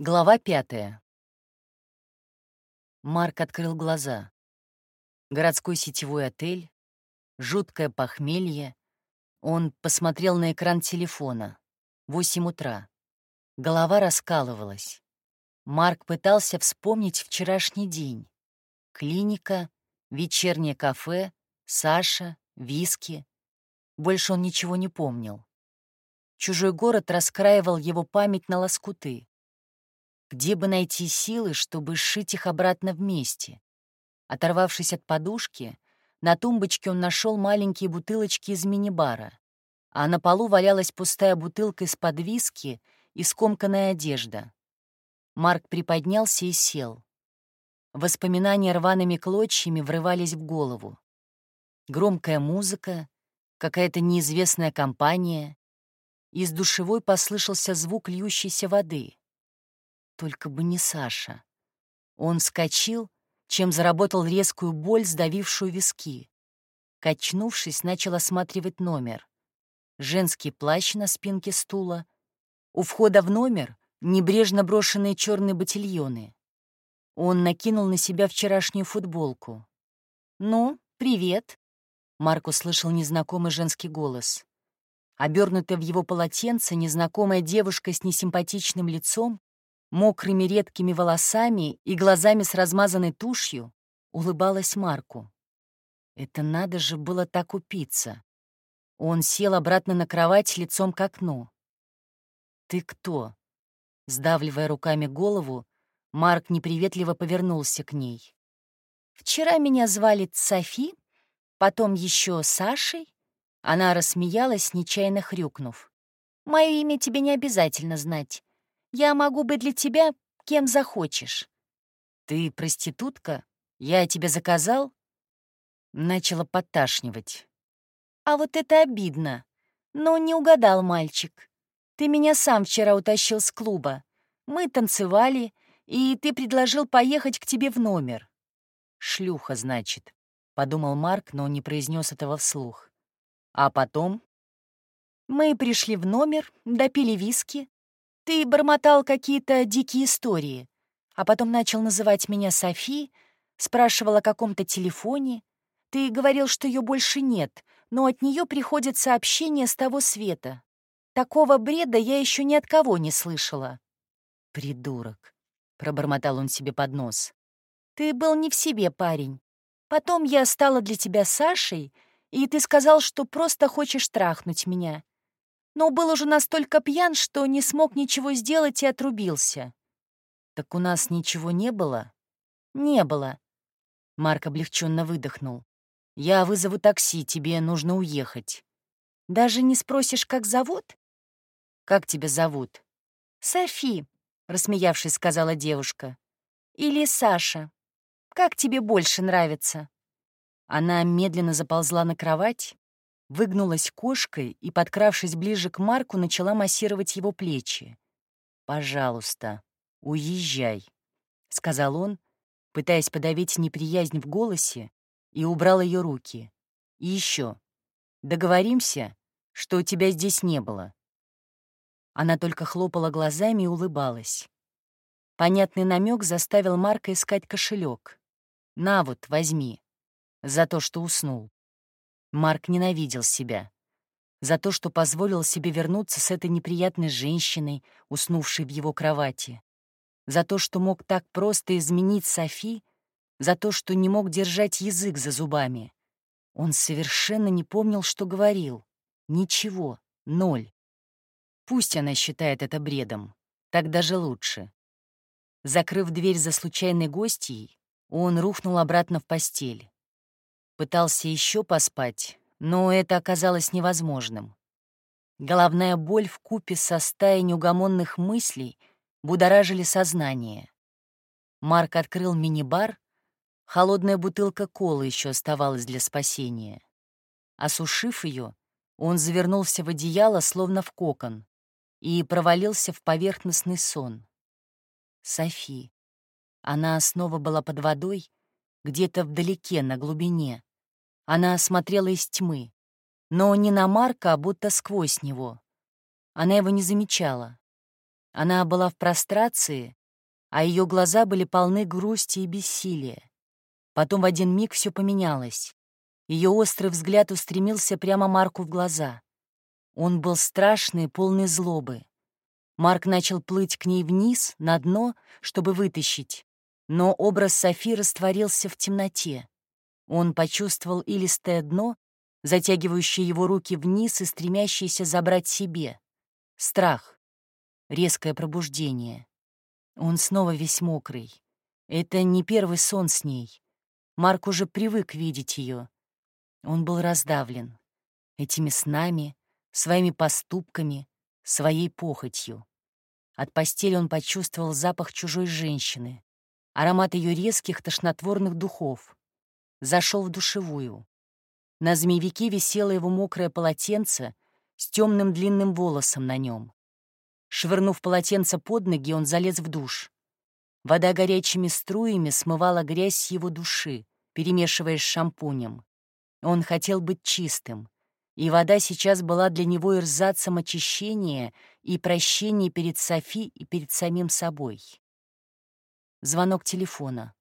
Глава пятая. Марк открыл глаза. Городской сетевой отель, жуткое похмелье. Он посмотрел на экран телефона. Восемь утра. Голова раскалывалась. Марк пытался вспомнить вчерашний день. Клиника, вечернее кафе, Саша, виски. Больше он ничего не помнил. Чужой город раскраивал его память на лоскуты. Где бы найти силы, чтобы сшить их обратно вместе? Оторвавшись от подушки, на тумбочке он нашел маленькие бутылочки из мини-бара, а на полу валялась пустая бутылка из-под виски и скомканная одежда. Марк приподнялся и сел. Воспоминания рваными клочьями врывались в голову. Громкая музыка, какая-то неизвестная компания. Из душевой послышался звук льющейся воды. Только бы не Саша. Он вскочил, чем заработал резкую боль, сдавившую виски. Качнувшись, начал осматривать номер. Женский плащ на спинке стула. У входа в номер небрежно брошенные черные ботильоны. Он накинул на себя вчерашнюю футболку. «Ну, привет», — Марк услышал незнакомый женский голос. Обернутая в его полотенце, незнакомая девушка с несимпатичным лицом мокрыми редкими волосами и глазами с размазанной тушью, улыбалась Марку. Это надо же было так упиться. Он сел обратно на кровать лицом к окну. «Ты кто?» Сдавливая руками голову, Марк неприветливо повернулся к ней. «Вчера меня звали Софи, потом еще Сашей». Она рассмеялась, нечаянно хрюкнув. «Мое имя тебе не обязательно знать. Я могу быть для тебя кем захочешь». «Ты проститутка? Я тебя заказал?» Начала подташнивать. «А вот это обидно. Но не угадал мальчик. Ты меня сам вчера утащил с клуба. Мы танцевали, и ты предложил поехать к тебе в номер». «Шлюха, значит», — подумал Марк, но не произнес этого вслух. «А потом?» Мы пришли в номер, допили виски, ты бормотал какие-то дикие истории, а потом начал называть меня Софи, спрашивал о каком-то телефоне. Ты говорил, что ее больше нет, но от нее приходят сообщения с того света. Такого бреда я еще ни от кого не слышала. «Придурок», — пробормотал он себе под нос. «Ты был не в себе, парень. Потом я стала для тебя Сашей, и ты сказал, что просто хочешь трахнуть меня но был уже настолько пьян, что не смог ничего сделать и отрубился. «Так у нас ничего не было?» «Не было». Марк облегченно выдохнул. «Я вызову такси, тебе нужно уехать». «Даже не спросишь, как зовут?» «Как тебя зовут?» «Софи», — рассмеявшись, сказала девушка. «Или Саша. Как тебе больше нравится?» Она медленно заползла на кровать, выгнулась кошкой и, подкравшись ближе к Марку, начала массировать его плечи. «Пожалуйста, уезжай», — сказал он, пытаясь подавить неприязнь в голосе, и убрал ее руки. «И еще. Договоримся, что у тебя здесь не было». Она только хлопала глазами и улыбалась. Понятный намек заставил Марка искать кошелек. «На вот, возьми», за то, что уснул. Марк ненавидел себя. За то, что позволил себе вернуться с этой неприятной женщиной, уснувшей в его кровати. За то, что мог так просто изменить Софи. За то, что не мог держать язык за зубами. Он совершенно не помнил, что говорил. Ничего. Ноль. Пусть она считает это бредом. Так даже лучше. Закрыв дверь за случайной гостьей, он рухнул обратно в постель. Пытался еще поспать, но это оказалось невозможным. Головная боль в купе со стаей неугомонных мыслей будоражили сознание. Марк открыл мини-бар, холодная бутылка колы еще оставалась для спасения. Осушив ее, он завернулся в одеяло, словно в кокон, и провалился в поверхностный сон. Софи. Она снова была под водой, где-то вдалеке, на глубине. Она смотрела из тьмы, но не на Марка, а будто сквозь него. Она его не замечала. Она была в прострации, а ее глаза были полны грусти и бессилия. Потом в один миг все поменялось. Ее острый взгляд устремился прямо Марку в глаза. Он был страшный, полный злобы. Марк начал плыть к ней вниз, на дно, чтобы вытащить, но образ Софи растворился в темноте. Он почувствовал илистое дно, затягивающее его руки вниз и стремящееся забрать себе. Страх. Резкое пробуждение. Он снова весь мокрый. Это не первый сон с ней. Марк уже привык видеть ее. Он был раздавлен этими снами, своими поступками, своей похотью. От постели он почувствовал запах чужой женщины, аромат ее резких тошнотворных духов. Зашел в душевую. На змеевике висело его мокрое полотенце с темным длинным волосом на нем. Швырнув полотенце под ноги, он залез в душ. Вода горячими струями смывала грязь с его души, перемешиваясь с шампунем. Он хотел быть чистым, и вода сейчас была для него ирзацем очищения и прощения перед Софи и перед самим собой. Звонок телефона.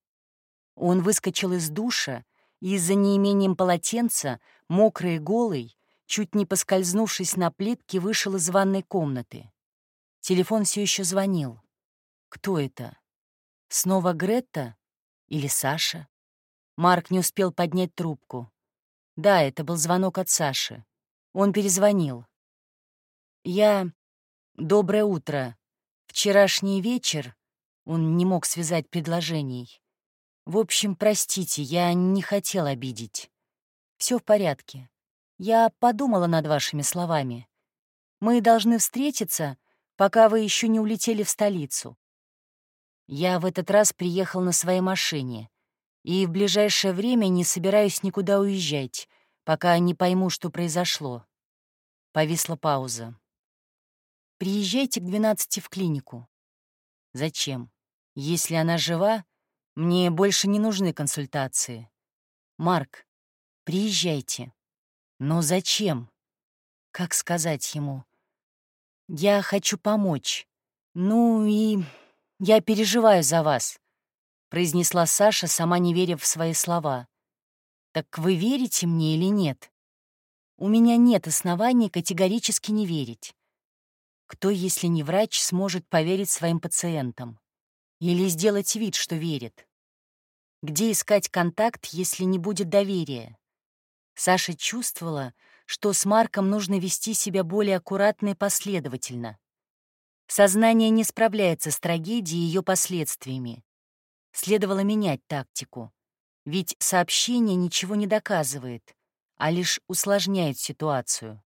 Он выскочил из душа и из-за неимением полотенца, мокрый и голый, чуть не поскользнувшись на плитке, вышел из ванной комнаты. Телефон все еще звонил. Кто это? Снова Гретта или Саша? Марк не успел поднять трубку. Да, это был звонок от Саши. Он перезвонил. «Я... Доброе утро. Вчерашний вечер...» Он не мог связать предложений. «В общем, простите, я не хотел обидеть. Все в порядке. Я подумала над вашими словами. Мы должны встретиться, пока вы еще не улетели в столицу. Я в этот раз приехал на своей машине и в ближайшее время не собираюсь никуда уезжать, пока не пойму, что произошло. Повисла пауза. Приезжайте к двенадцати в клинику. Зачем? Если она жива, мне больше не нужны консультации. Марк, приезжайте. Но зачем? Как сказать ему? Я хочу помочь. Ну и я переживаю за вас произнесла Саша, сама не веря в свои слова. «Так вы верите мне или нет?» «У меня нет оснований категорически не верить. Кто, если не врач, сможет поверить своим пациентам? Или сделать вид, что верит? Где искать контакт, если не будет доверия?» Саша чувствовала, что с Марком нужно вести себя более аккуратно и последовательно. Сознание не справляется с трагедией и ее последствиями. Следовало менять тактику. Ведь сообщение ничего не доказывает, а лишь усложняет ситуацию.